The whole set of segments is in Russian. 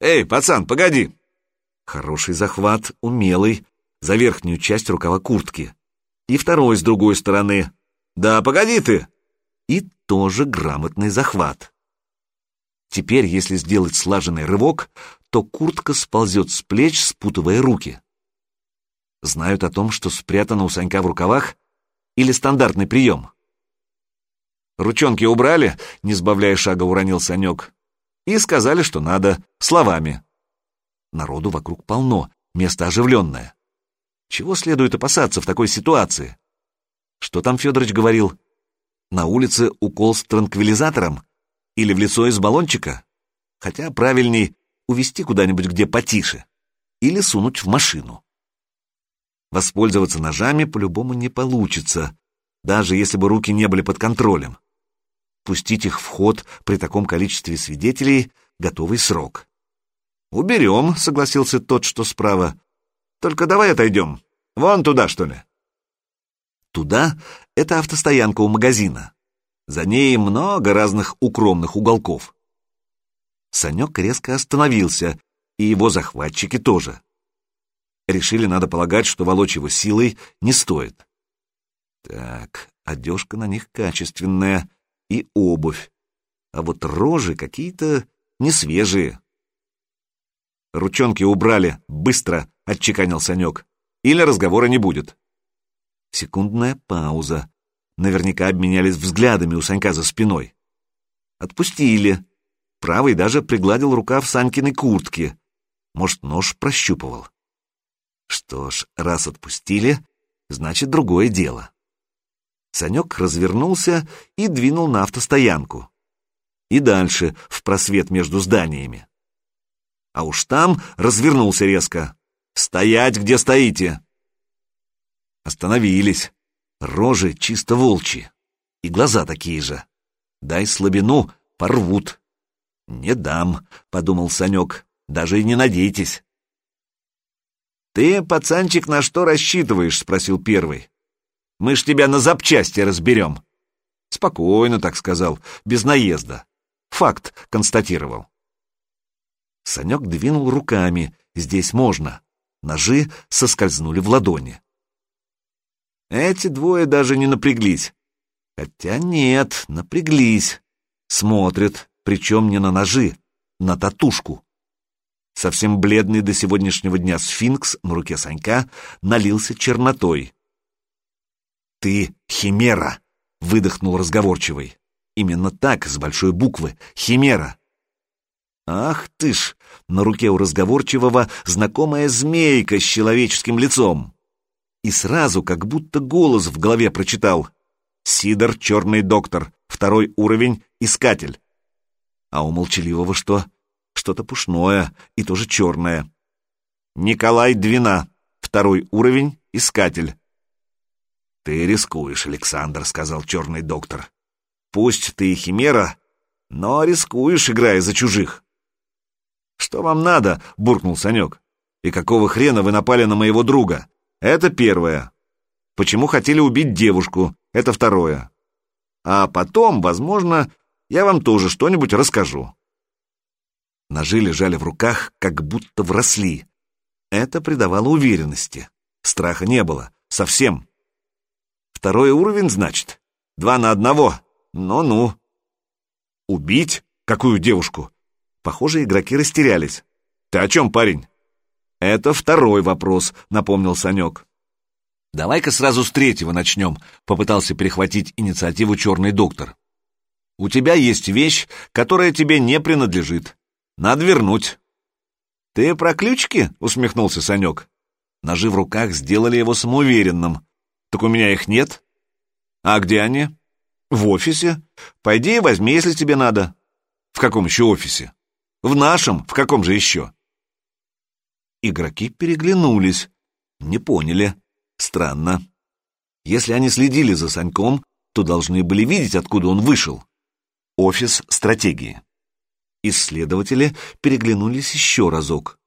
Эй, пацан, погоди!» Хороший захват, умелый, за верхнюю часть рукава куртки. И второй с другой стороны. «Да погоди ты!» И тоже грамотный захват. Теперь, если сделать слаженный рывок, то куртка сползет с плеч, спутывая руки. Знают о том, что спрятано у Санька в рукавах, или стандартный прием? Ручонки убрали, не сбавляя шага, уронил Санек. И сказали, что надо, словами. Народу вокруг полно, место оживленное. Чего следует опасаться в такой ситуации? Что там Федорович говорил? На улице укол с транквилизатором? Или в лицо из баллончика? Хотя правильней увести куда-нибудь, где потише. Или сунуть в машину. Воспользоваться ножами по-любому не получится, даже если бы руки не были под контролем. Пустить их в ход при таком количестве свидетелей — готовый срок. «Уберем», — согласился тот, что справа. «Только давай отойдем. Вон туда, что ли?» Туда — это автостоянка у магазина. За ней много разных укромных уголков. Санек резко остановился, и его захватчики тоже. Решили, надо полагать, что волочь его силой не стоит. Так, одежка на них качественная, и обувь. А вот рожи какие-то несвежие. «Ручонки убрали, быстро!» — отчеканил Санек. «Или разговора не будет». Секундная пауза. Наверняка обменялись взглядами у Санька за спиной. Отпустили. Правый даже пригладил рукав Санькиной куртки. Может, нож прощупывал. Что ж, раз отпустили, значит, другое дело. Санек развернулся и двинул на автостоянку. И дальше, в просвет между зданиями. А уж там развернулся резко. «Стоять, где стоите!» Остановились. Рожи чисто волчьи. И глаза такие же. Дай слабину, порвут. «Не дам», — подумал Санек, — «даже и не надейтесь». «Ты, пацанчик, на что рассчитываешь?» — спросил первый. Мы ж тебя на запчасти разберем. Спокойно, так сказал, без наезда. Факт констатировал. Санек двинул руками. Здесь можно. Ножи соскользнули в ладони. Эти двое даже не напряглись. Хотя нет, напряглись. Смотрят, причем не на ножи, на татушку. Совсем бледный до сегодняшнего дня сфинкс на руке Санька налился чернотой. «Ты химера!» — выдохнул разговорчивый. Именно так, с большой буквы. Химера. Ах ты ж! На руке у разговорчивого знакомая змейка с человеческим лицом. И сразу, как будто голос в голове прочитал. Сидор, черный доктор, второй уровень, искатель. А у молчаливого что? Что-то пушное и тоже черное. Николай Двина, второй уровень, искатель. «Ты рискуешь, Александр», — сказал черный доктор. «Пусть ты и химера, но рискуешь, играя за чужих». «Что вам надо?» — буркнул Санек. «И какого хрена вы напали на моего друга? Это первое. Почему хотели убить девушку? Это второе. А потом, возможно, я вам тоже что-нибудь расскажу». Ножи лежали в руках, как будто вросли. Это придавало уверенности. Страха не было. Совсем. Второй уровень, значит? Два на одного. Ну-ну. Убить? Какую девушку? Похоже, игроки растерялись. Ты о чем, парень? Это второй вопрос, напомнил Санек. Давай-ка сразу с третьего начнем, попытался перехватить инициативу черный доктор. У тебя есть вещь, которая тебе не принадлежит. Надо вернуть. Ты про ключики? усмехнулся Санек. Ножи в руках сделали его самоуверенным. Так у меня их нет. А где они? В офисе. Пойди и возьми, если тебе надо. В каком еще офисе? В нашем. В каком же еще? Игроки переглянулись. Не поняли. Странно. Если они следили за Саньком, то должны были видеть, откуда он вышел. Офис стратегии. Исследователи переглянулись еще разок.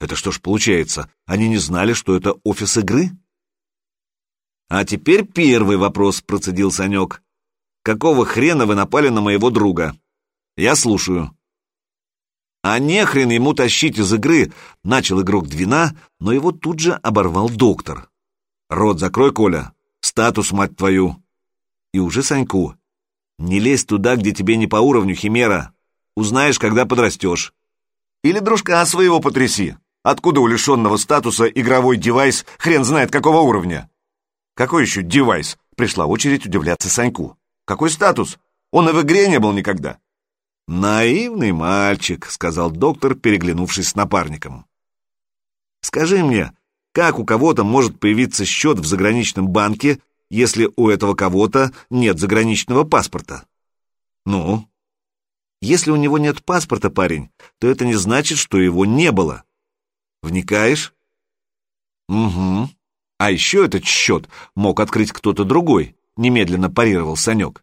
Это что ж получается, они не знали, что это офис игры? «А теперь первый вопрос», — процедил Санек. «Какого хрена вы напали на моего друга?» «Я слушаю». А нехрен ему тащить из игры, начал игрок Двина, но его тут же оборвал доктор. Рот закрой, Коля, статус, мать твою. И уже Саньку. Не лезь туда, где тебе не по уровню, Химера. Узнаешь, когда подрастешь. Или дружка своего потряси. Откуда у лишенного статуса игровой девайс хрен знает какого уровня? Какой еще девайс? Пришла очередь удивляться Саньку. Какой статус? Он и в игре не был никогда. «Наивный мальчик», — сказал доктор, переглянувшись с напарником. «Скажи мне, как у кого-то может появиться счет в заграничном банке, если у этого кого-то нет заграничного паспорта?» «Ну?» «Если у него нет паспорта, парень, то это не значит, что его не было. Вникаешь?» «Угу. А еще этот счет мог открыть кто-то другой», — немедленно парировал Санек.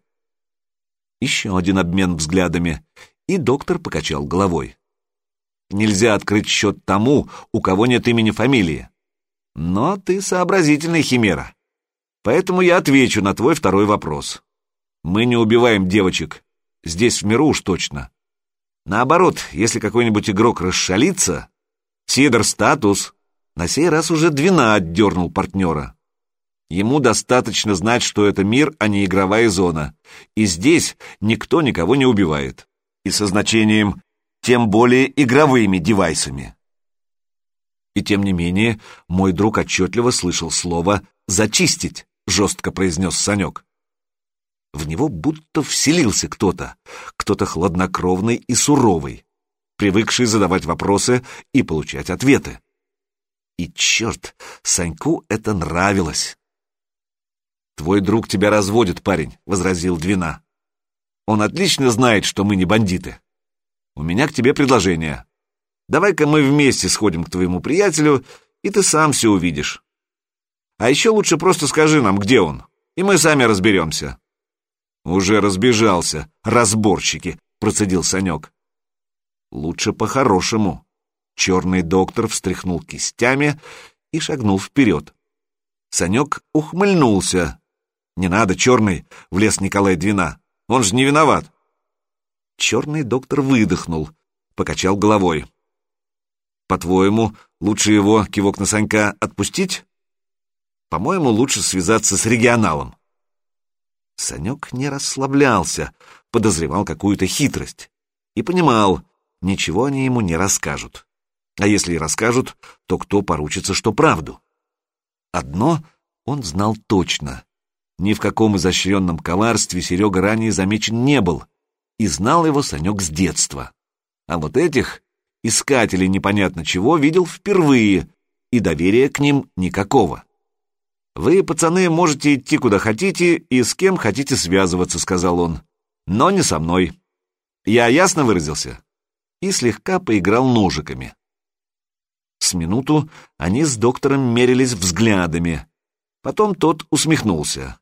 Еще один обмен взглядами, и доктор покачал головой. Нельзя открыть счет тому, у кого нет имени-фамилии. Но ты сообразительный, Химера. Поэтому я отвечу на твой второй вопрос. Мы не убиваем девочек. Здесь в миру уж точно. Наоборот, если какой-нибудь игрок расшалится... Сидор статус. На сей раз уже Двина отдернул партнера. Ему достаточно знать, что это мир, а не игровая зона. И здесь никто никого не убивает. И со значением «тем более игровыми девайсами». И тем не менее, мой друг отчетливо слышал слово «зачистить», жестко произнес Санек. В него будто вселился кто-то, кто-то хладнокровный и суровый, привыкший задавать вопросы и получать ответы. И черт, Саньку это нравилось. «Твой друг тебя разводит, парень», — возразил Двина. «Он отлично знает, что мы не бандиты. У меня к тебе предложение. Давай-ка мы вместе сходим к твоему приятелю, и ты сам все увидишь. А еще лучше просто скажи нам, где он, и мы сами разберемся». «Уже разбежался, разборщики», — процедил Санек. «Лучше по-хорошему». Черный доктор встряхнул кистями и шагнул вперед. Санек ухмыльнулся, «Не надо, черный!» — влез Николай Двина. «Он же не виноват!» Черный доктор выдохнул, покачал головой. «По-твоему, лучше его, кивок на Санька, отпустить?» «По-моему, лучше связаться с регионалом». Санек не расслаблялся, подозревал какую-то хитрость и понимал, ничего они ему не расскажут. А если и расскажут, то кто поручится, что правду? Одно он знал точно. Ни в каком изощренном коварстве Серега ранее замечен не был, и знал его Санек с детства. А вот этих, искателей непонятно чего, видел впервые, и доверия к ним никакого. «Вы, пацаны, можете идти куда хотите и с кем хотите связываться», — сказал он, — «но не со мной. Я ясно выразился?» И слегка поиграл ножиками. С минуту они с доктором мерились взглядами. Потом тот усмехнулся.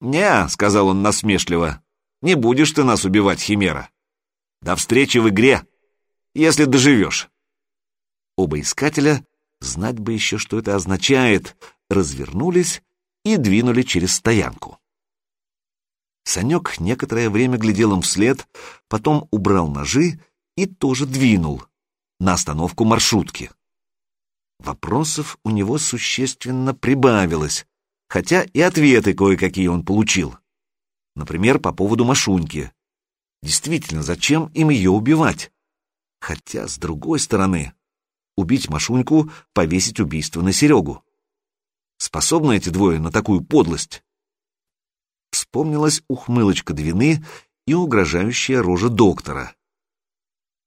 «Не», — сказал он насмешливо, — «не будешь ты нас убивать, Химера. До встречи в игре, если доживешь». Оба искателя, знать бы еще, что это означает, развернулись и двинули через стоянку. Санек некоторое время глядел им вслед, потом убрал ножи и тоже двинул на остановку маршрутки. Вопросов у него существенно прибавилось, хотя и ответы кое-какие он получил. Например, по поводу Машуньки. Действительно, зачем им ее убивать? Хотя, с другой стороны, убить Машуньку, повесить убийство на Серегу. Способны эти двое на такую подлость? Вспомнилась ухмылочка Двины и угрожающая рожа доктора.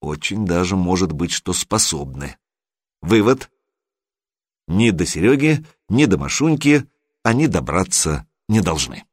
Очень даже может быть, что способны. Вывод. Ни до Сереги, ни до Машуньки они добраться не должны.